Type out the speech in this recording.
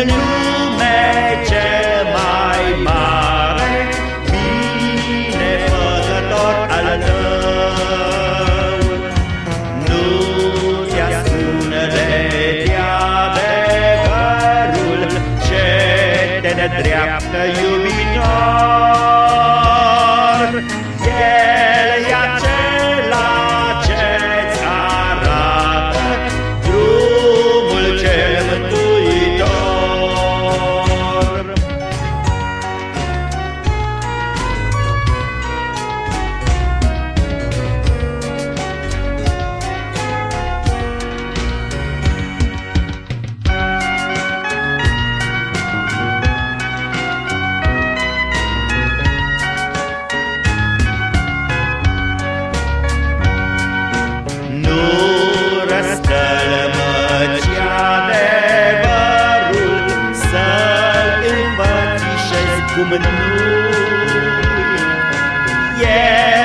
în lume cel mai mare, binefăcător al tău. Nu ți ascunde de adevărul ce te nedreaptă iubitor. Yeah.